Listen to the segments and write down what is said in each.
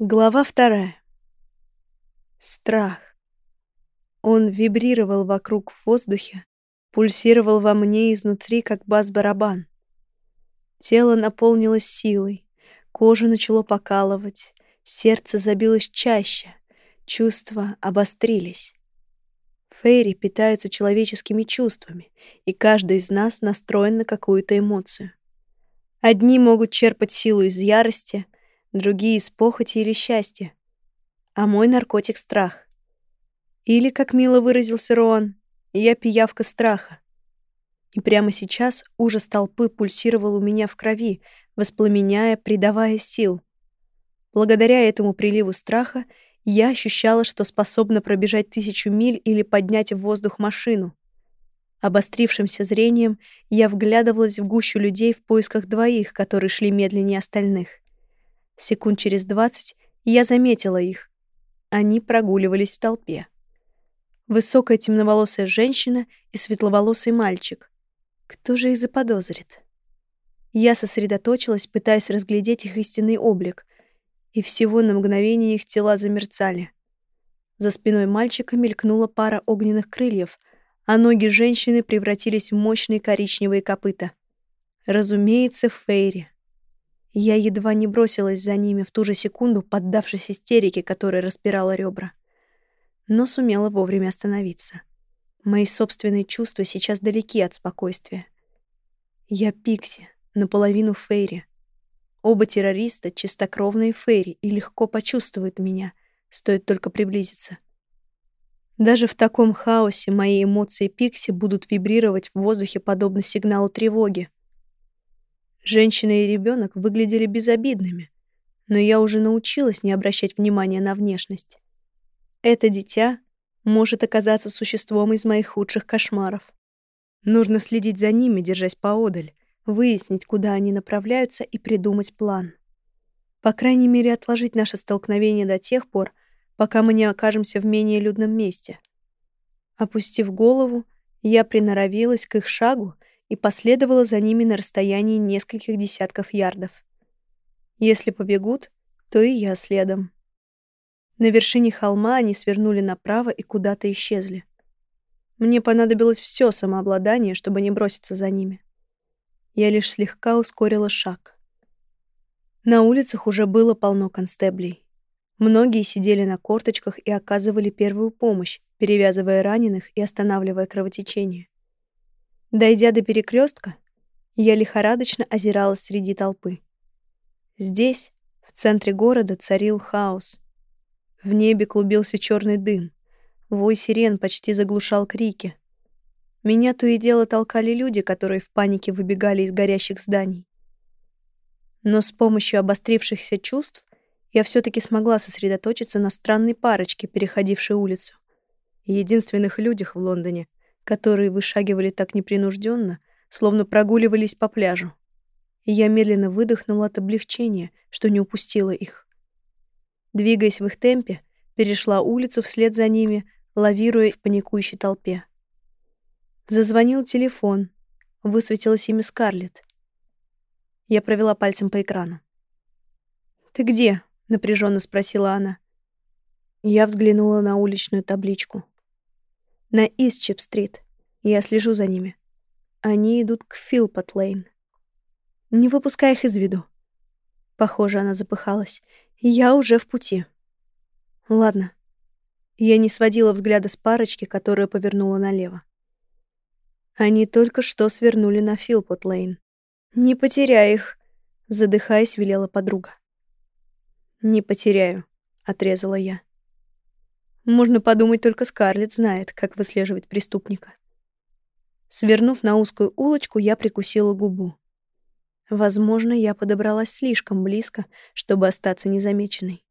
Глава вторая. Страх. Он вибрировал вокруг в воздухе, пульсировал во мне изнутри, как бас-барабан. Тело наполнилось силой, кожу начало покалывать, сердце забилось чаще, чувства обострились. Фейри питаются человеческими чувствами, и каждый из нас настроен на какую-то эмоцию. Одни могут черпать силу из ярости, другие из похоти или счастья. А мой наркотик — страх. Или, как мило выразился Роан, я пиявка страха. И прямо сейчас ужас толпы пульсировал у меня в крови, воспламеняя, придавая сил. Благодаря этому приливу страха я ощущала, что способна пробежать тысячу миль или поднять в воздух машину. Обострившимся зрением я вглядывалась в гущу людей в поисках двоих, которые шли медленнее остальных. Секунд через двадцать я заметила их. Они прогуливались в толпе. Высокая темноволосая женщина и светловолосый мальчик. Кто же их заподозрит? Я сосредоточилась, пытаясь разглядеть их истинный облик, и всего на мгновение их тела замерцали. За спиной мальчика мелькнула пара огненных крыльев, а ноги женщины превратились в мощные коричневые копыта. Разумеется, Фейри. Я едва не бросилась за ними в ту же секунду, поддавшись истерике, которая распирала ребра. Но сумела вовремя остановиться. Мои собственные чувства сейчас далеки от спокойствия. Я Пикси, наполовину Фейри. Оба террориста — чистокровные Фейри и легко почувствуют меня, стоит только приблизиться. Даже в таком хаосе мои эмоции Пикси будут вибрировать в воздухе подобно сигналу тревоги. Женщина и ребенок выглядели безобидными, но я уже научилась не обращать внимания на внешность. Это дитя может оказаться существом из моих худших кошмаров. Нужно следить за ними, держась поодаль, выяснить, куда они направляются и придумать план. По крайней мере, отложить наше столкновение до тех пор, пока мы не окажемся в менее людном месте. Опустив голову, я приноровилась к их шагу и последовала за ними на расстоянии нескольких десятков ярдов. Если побегут, то и я следом. На вершине холма они свернули направо и куда-то исчезли. Мне понадобилось все самообладание, чтобы не броситься за ними. Я лишь слегка ускорила шаг. На улицах уже было полно констеблей. Многие сидели на корточках и оказывали первую помощь, перевязывая раненых и останавливая кровотечение. Дойдя до перекрестка, я лихорадочно озиралась среди толпы. Здесь, в центре города, царил хаос. В небе клубился черный дым. Вой сирен почти заглушал крики. Меня то и дело толкали люди, которые в панике выбегали из горящих зданий. Но с помощью обострившихся чувств я все таки смогла сосредоточиться на странной парочке, переходившей улицу. Единственных людях в Лондоне, которые вышагивали так непринужденно, словно прогуливались по пляжу. И я медленно выдохнула от облегчения, что не упустила их. Двигаясь в их темпе, перешла улицу вслед за ними, лавируя в паникующей толпе. Зазвонил телефон. Высветилось имя Скарлетт. Я провела пальцем по экрану. «Ты где?» — напряженно спросила она. Я взглянула на уличную табличку на Истчеп-стрит. Я слежу за ними. Они идут к Филпот-лейн. Не выпускай их из виду. Похоже, она запыхалась. Я уже в пути. Ладно. Я не сводила взгляда с парочки, которая повернула налево. Они только что свернули на Филпот-лейн. «Не потеряй их!» — задыхаясь, велела подруга. «Не потеряю», — отрезала я. Можно подумать, только Скарлетт знает, как выслеживать преступника. Свернув на узкую улочку, я прикусила губу. Возможно, я подобралась слишком близко, чтобы остаться незамеченной.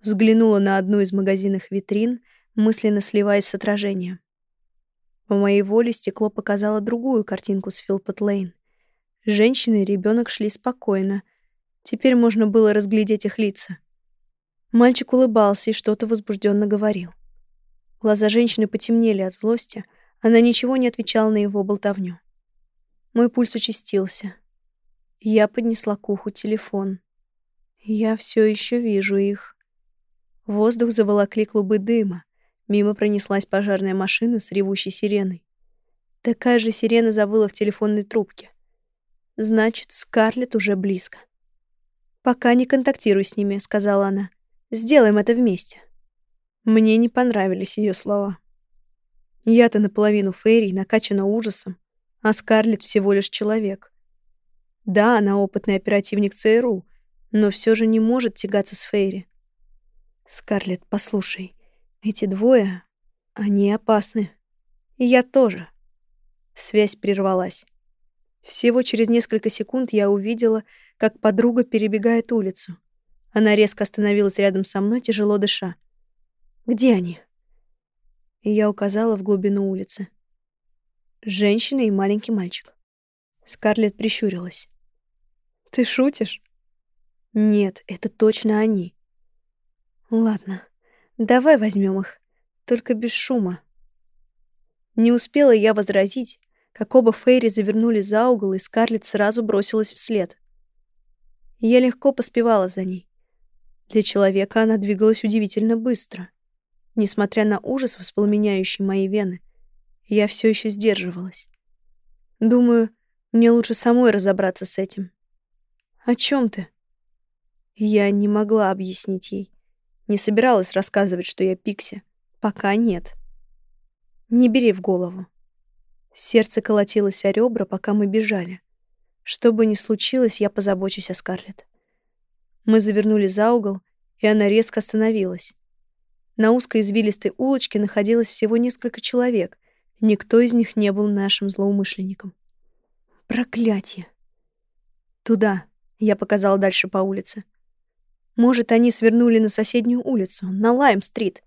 Взглянула на одну из магазинных витрин, мысленно сливаясь с отражением. По моей воле стекло показало другую картинку с Филпот-Лейн. Женщина и ребенок шли спокойно. Теперь можно было разглядеть их лица. Мальчик улыбался и что-то возбужденно говорил. Глаза женщины потемнели от злости, она ничего не отвечала на его болтовню. Мой пульс участился. Я поднесла к уху телефон. Я все еще вижу их. Воздух заволокли клубы дыма. Мимо пронеслась пожарная машина с ревущей сиреной. Такая же сирена завыла в телефонной трубке. Значит, Скарлетт уже близко. «Пока не контактируй с ними», — сказала она. «Сделаем это вместе». Мне не понравились ее слова. Я-то наполовину Фейри, накачана ужасом, а Скарлетт всего лишь человек. Да, она опытный оперативник ЦРУ, но все же не может тягаться с Фейри. Скарлетт, послушай, эти двое, они опасны. И я тоже. Связь прервалась. Всего через несколько секунд я увидела, как подруга перебегает улицу. Она резко остановилась рядом со мной, тяжело дыша. «Где они?» И я указала в глубину улицы. Женщина и маленький мальчик. Скарлетт прищурилась. «Ты шутишь?» «Нет, это точно они». «Ладно, давай возьмем их, только без шума». Не успела я возразить, как оба Фейри завернули за угол, и Скарлетт сразу бросилась вслед. Я легко поспевала за ней. Для человека она двигалась удивительно быстро. Несмотря на ужас, воспламеняющий мои вены, я все еще сдерживалась. Думаю, мне лучше самой разобраться с этим. О чем ты? Я не могла объяснить ей. Не собиралась рассказывать, что я Пикси. Пока нет. Не бери в голову. Сердце колотилось о ребра, пока мы бежали. Что бы ни случилось, я позабочусь о Скарлетт. Мы завернули за угол, и она резко остановилась. На узкой извилистой улочке находилось всего несколько человек. Никто из них не был нашим злоумышленником. Проклятие! Туда, я показала дальше по улице. Может, они свернули на соседнюю улицу, на Лайм-стрит.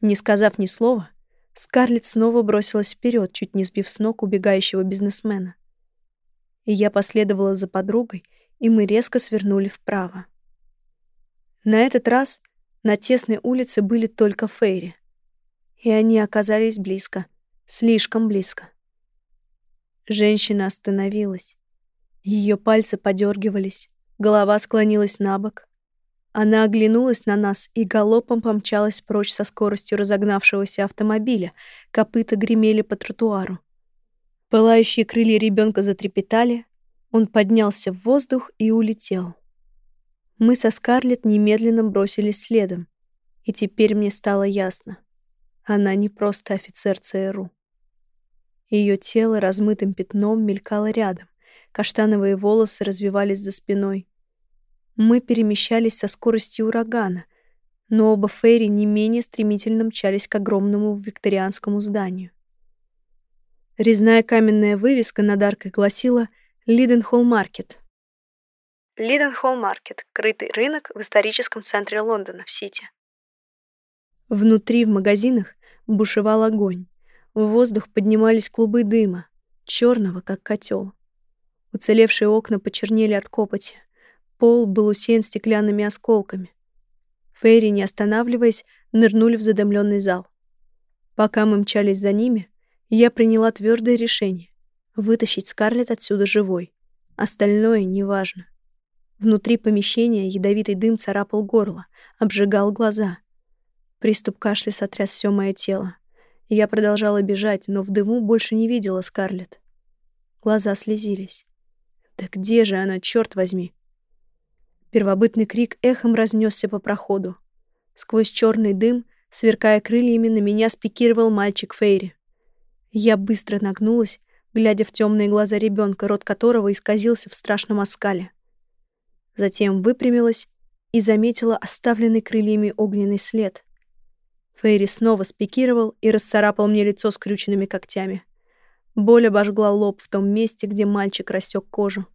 Не сказав ни слова, Скарлетт снова бросилась вперед, чуть не сбив с ног убегающего бизнесмена. И я последовала за подругой, и мы резко свернули вправо. На этот раз на тесной улице были только Фейри. И они оказались близко, слишком близко. Женщина остановилась. Ее пальцы подергивались, голова склонилась на бок. Она оглянулась на нас и галопом помчалась прочь со скоростью разогнавшегося автомобиля. Копыта гремели по тротуару. Пылающие крылья ребенка затрепетали. Он поднялся в воздух и улетел. Мы со Скарлетт немедленно бросились следом. И теперь мне стало ясно. Она не просто офицер ЦРУ. Ее тело размытым пятном мелькало рядом. Каштановые волосы развивались за спиной. Мы перемещались со скоростью урагана, но оба Фейри не менее стремительно мчались к огромному викторианскому зданию. Резная каменная вывеска над аркой гласила «Лиденхолл Маркет». Лиденхолл Маркет — крытый рынок в историческом центре Лондона, в Сити. Внутри, в магазинах, бушевал огонь. В воздух поднимались клубы дыма, черного, как котел. Уцелевшие окна почернели от копоти. Пол был усеян стеклянными осколками. Фейри, не останавливаясь, нырнули в задымленный зал. Пока мы мчались за ними, я приняла твердое решение — вытащить Скарлетт отсюда живой. Остальное неважно. Внутри помещения ядовитый дым царапал горло, обжигал глаза. Приступ кашля сотряс все мое тело. Я продолжала бежать, но в дыму больше не видела Скарлетт. Глаза слезились. Да где же она, черт возьми? Первобытный крик эхом разнесся по проходу. Сквозь черный дым, сверкая крыльями, на меня спикировал мальчик Фейри. Я быстро нагнулась, глядя в темные глаза ребенка, рот которого исказился в страшном оскале затем выпрямилась и заметила оставленный крыльями огненный след. Фейри снова спикировал и расцарапал мне лицо скрюченными когтями. Боль обожгла лоб в том месте, где мальчик рассек кожу.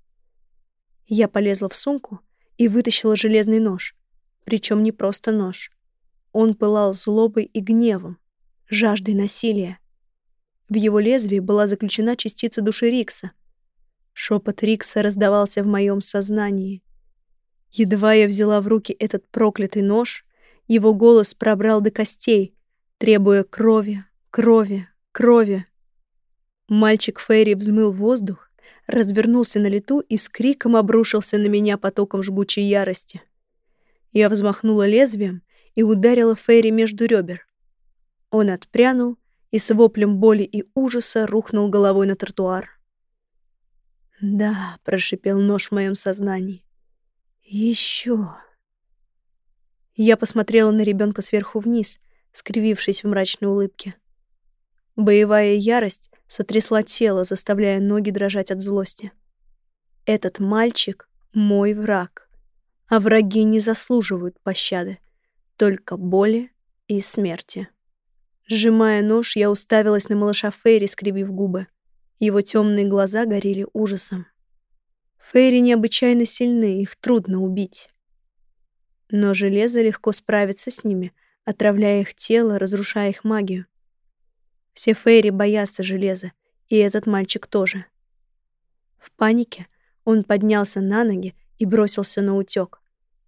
Я полезла в сумку и вытащила железный нож. Причем не просто нож. Он пылал злобой и гневом, жаждой насилия. В его лезвии была заключена частица души Рикса. Шепот Рикса раздавался в моем сознании. Едва я взяла в руки этот проклятый нож, его голос пробрал до костей, требуя крови, крови, крови. Мальчик Ферри взмыл воздух, развернулся на лету и с криком обрушился на меня потоком жгучей ярости. Я взмахнула лезвием и ударила Фейри между ребер. Он отпрянул и с воплем боли и ужаса рухнул головой на тротуар. «Да», — прошипел нож в моем сознании. «Еще». Я посмотрела на ребенка сверху вниз, скривившись в мрачной улыбке. Боевая ярость сотрясла тело, заставляя ноги дрожать от злости. Этот мальчик — мой враг, а враги не заслуживают пощады, только боли и смерти. Сжимая нож, я уставилась на малыша Фейри, скривив губы. Его темные глаза горели ужасом. Фейри необычайно сильны, их трудно убить. Но железо легко справится с ними, отравляя их тело, разрушая их магию. Все Фейри боятся железа, и этот мальчик тоже. В панике он поднялся на ноги и бросился на утёк.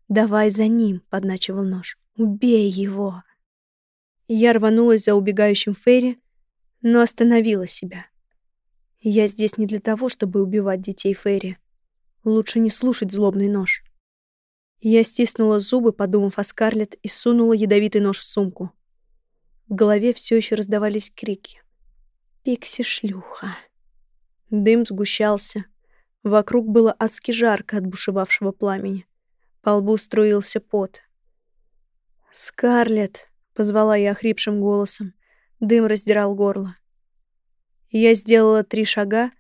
«Давай за ним», — подначивал нож. «Убей его!» Я рванулась за убегающим Фейри, но остановила себя. Я здесь не для того, чтобы убивать детей Фейри. Лучше не слушать злобный нож. Я стиснула зубы, подумав о Скарлетт, и сунула ядовитый нож в сумку. В голове все еще раздавались крики. «Пикси-шлюха!» Дым сгущался. Вокруг было адски жарко от бушевавшего пламени. По лбу струился пот. «Скарлетт!» Позвала я хрипшим голосом. Дым раздирал горло. Я сделала три шага,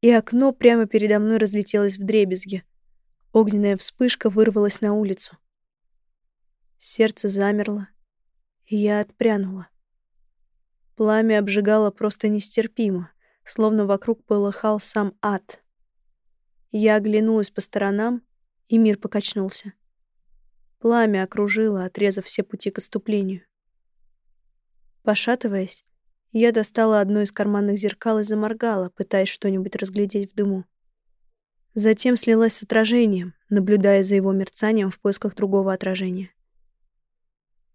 и окно прямо передо мной разлетелось в дребезги. Огненная вспышка вырвалась на улицу. Сердце замерло, и я отпрянула. Пламя обжигало просто нестерпимо, словно вокруг полыхал сам ад. Я оглянулась по сторонам, и мир покачнулся. Пламя окружило, отрезав все пути к отступлению. Пошатываясь, я достала одно из карманных зеркал и заморгала, пытаясь что-нибудь разглядеть в дыму. Затем слилась с отражением, наблюдая за его мерцанием в поисках другого отражения.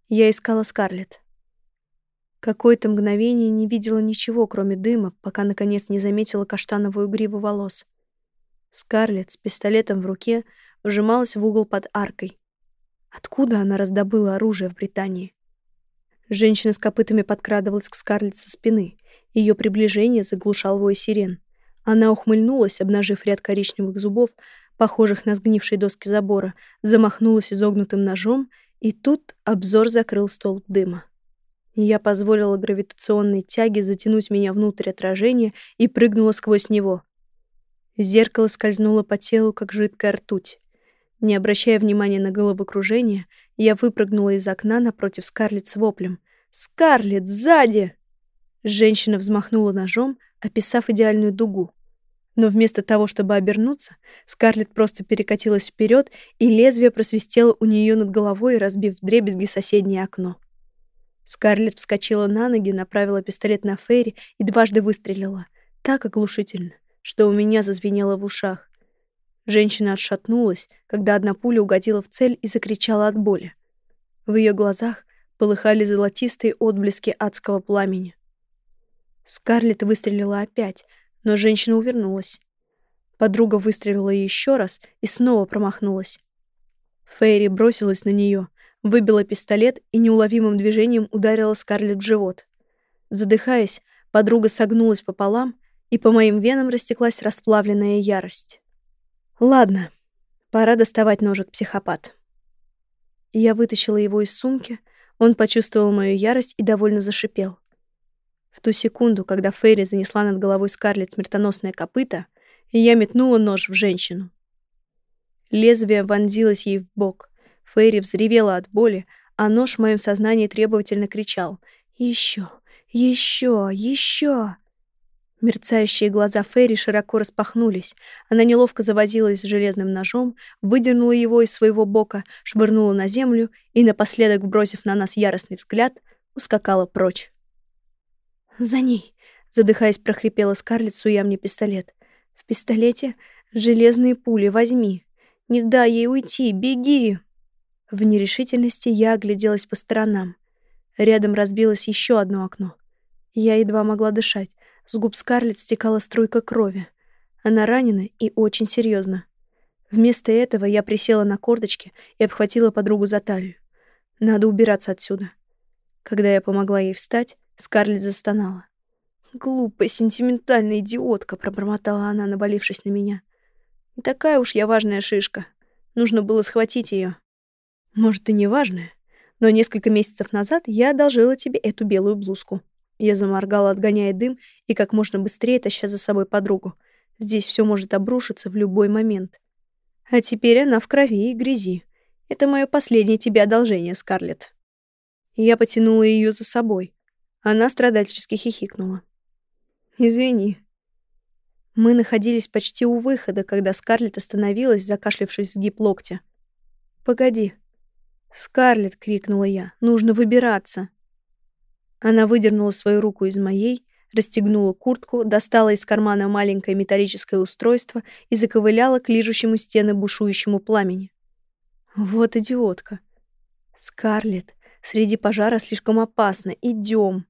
Я искала Скарлетт. Какое-то мгновение не видела ничего, кроме дыма, пока наконец не заметила каштановую гриву волос. Скарлетт с пистолетом в руке вжималась в угол под аркой. Откуда она раздобыла оружие в Британии? Женщина с копытами подкрадывалась к Скарлетт со спины. Ее приближение заглушал вой сирен. Она ухмыльнулась, обнажив ряд коричневых зубов, похожих на сгнившие доски забора, замахнулась изогнутым ножом, и тут обзор закрыл столб дыма. Я позволила гравитационной тяге затянуть меня внутрь отражения и прыгнула сквозь него. Зеркало скользнуло по телу, как жидкая ртуть. Не обращая внимания на головокружение, я выпрыгнула из окна напротив Скарлетт с воплем. «Скарлетт, сзади!» Женщина взмахнула ножом, описав идеальную дугу. Но вместо того, чтобы обернуться, Скарлетт просто перекатилась вперед, и лезвие просвистело у нее над головой, разбив вдребезги соседнее окно. Скарлетт вскочила на ноги, направила пистолет на Ферри и дважды выстрелила. Так оглушительно, что у меня зазвенело в ушах. Женщина отшатнулась, когда одна пуля угодила в цель и закричала от боли. В ее глазах полыхали золотистые отблески адского пламени. Скарлетт выстрелила опять, но женщина увернулась. Подруга выстрелила еще раз и снова промахнулась. Фейри бросилась на нее, выбила пистолет и неуловимым движением ударила Скарлетт в живот. Задыхаясь, подруга согнулась пополам, и по моим венам растеклась расплавленная ярость. Ладно, пора доставать ножик психопат. Я вытащила его из сумки, он почувствовал мою ярость и довольно зашипел. В ту секунду, когда Фейри занесла над головой Скарлетт смертоносное копыто, я метнула нож в женщину. Лезвие вонзилось ей в бок. Фейри взревела от боли, а нож в моем сознании требовательно кричал «Еще! Еще! Еще!» Мерцающие глаза Ферри широко распахнулись. Она неловко завозилась с железным ножом, выдернула его из своего бока, швырнула на землю и, напоследок бросив на нас яростный взгляд, ускакала прочь. «За ней!» — задыхаясь, прохрипела Скарлетт, суя мне пистолет. «В пистолете железные пули, возьми! Не дай ей уйти, беги!» В нерешительности я огляделась по сторонам. Рядом разбилось еще одно окно. Я едва могла дышать. С губ Скарлетт стекала струйка крови. Она ранена и очень серьезно. Вместо этого я присела на корточки и обхватила подругу за талию. Надо убираться отсюда. Когда я помогла ей встать, Скарлетт застонала. «Глупая, сентиментальная идиотка», — пробормотала она, наболившись на меня. «Не такая уж я важная шишка. Нужно было схватить ее. Может, и не важная, но несколько месяцев назад я одолжила тебе эту белую блузку». Я заморгала, отгоняя дым, и как можно быстрее таща за собой подругу. Здесь все может обрушиться в любой момент. А теперь она в крови и грязи. Это мое последнее тебе одолжение, Скарлетт. Я потянула ее за собой. Она страдальчески хихикнула. «Извини». Мы находились почти у выхода, когда Скарлетт остановилась, закашлявшись в сгиб локтя. «Погоди». «Скарлетт!» — крикнула я. «Нужно выбираться!» Она выдернула свою руку из моей, расстегнула куртку, достала из кармана маленькое металлическое устройство и заковыляла к лижущему стены бушующему пламени. Вот идиотка. Скарлетт, среди пожара слишком опасно. Идем.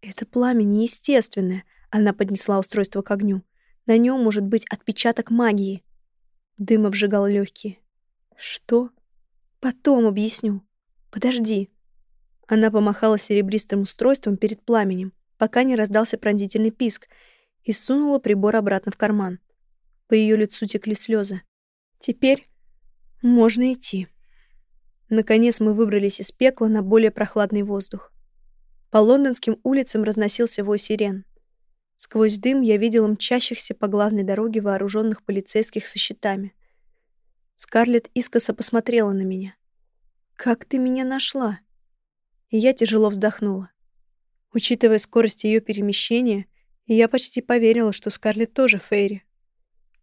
Это пламя неестественное. Она поднесла устройство к огню. На нем может быть отпечаток магии. Дым обжигал легкие. Что? Потом объясню. Подожди. Она помахала серебристым устройством перед пламенем пока не раздался пронзительный писк, и сунула прибор обратно в карман. По ее лицу текли слезы. Теперь можно идти. Наконец мы выбрались из пекла на более прохладный воздух. По лондонским улицам разносился вой сирен. Сквозь дым я видела мчащихся по главной дороге вооруженных полицейских со щитами. Скарлетт искоса посмотрела на меня. «Как ты меня нашла?» И я тяжело вздохнула. Учитывая скорость ее перемещения, я почти поверила, что Скарлетт тоже Фейри.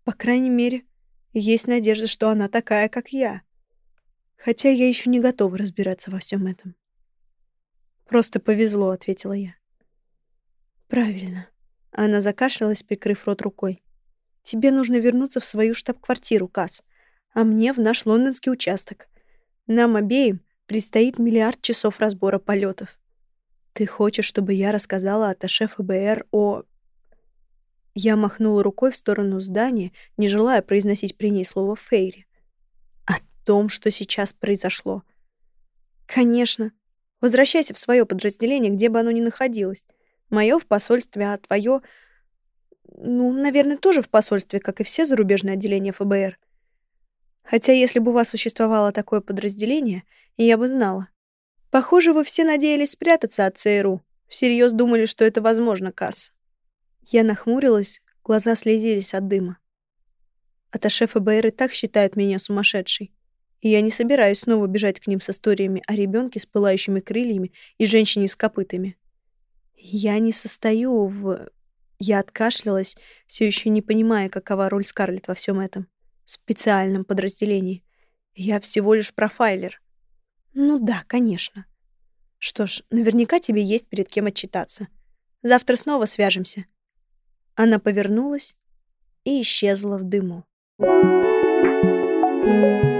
По крайней мере, есть надежда, что она такая, как я. Хотя я еще не готова разбираться во всем этом. «Просто повезло», — ответила я. «Правильно». Она закашлялась, прикрыв рот рукой. «Тебе нужно вернуться в свою штаб-квартиру, Касс, а мне в наш лондонский участок. Нам обеим предстоит миллиард часов разбора полетов. «Ты хочешь, чтобы я рассказала Атташе ФБР о...» Я махнула рукой в сторону здания, не желая произносить при ней слово «фейри». «О том, что сейчас произошло». «Конечно. Возвращайся в свое подразделение, где бы оно ни находилось. Мое в посольстве, а твое... Ну, наверное, тоже в посольстве, как и все зарубежные отделения ФБР. Хотя если бы у вас существовало такое подразделение, я бы знала. Похоже, вы все надеялись спрятаться от ЦРУ. Всерьез думали, что это возможно, Касс. Я нахмурилась, глаза слезились от дыма. Аташе ФБР и так считают меня сумасшедшей. И я не собираюсь снова бежать к ним с историями о ребенке с пылающими крыльями и женщине с копытами. Я не состою в... Я откашлялась, все еще не понимая, какова роль Скарлетт во всем этом. Специальном подразделении. Я всего лишь профайлер. Ну да, конечно. Что ж, наверняка тебе есть перед кем отчитаться. Завтра снова свяжемся. Она повернулась и исчезла в дыму. Thank you.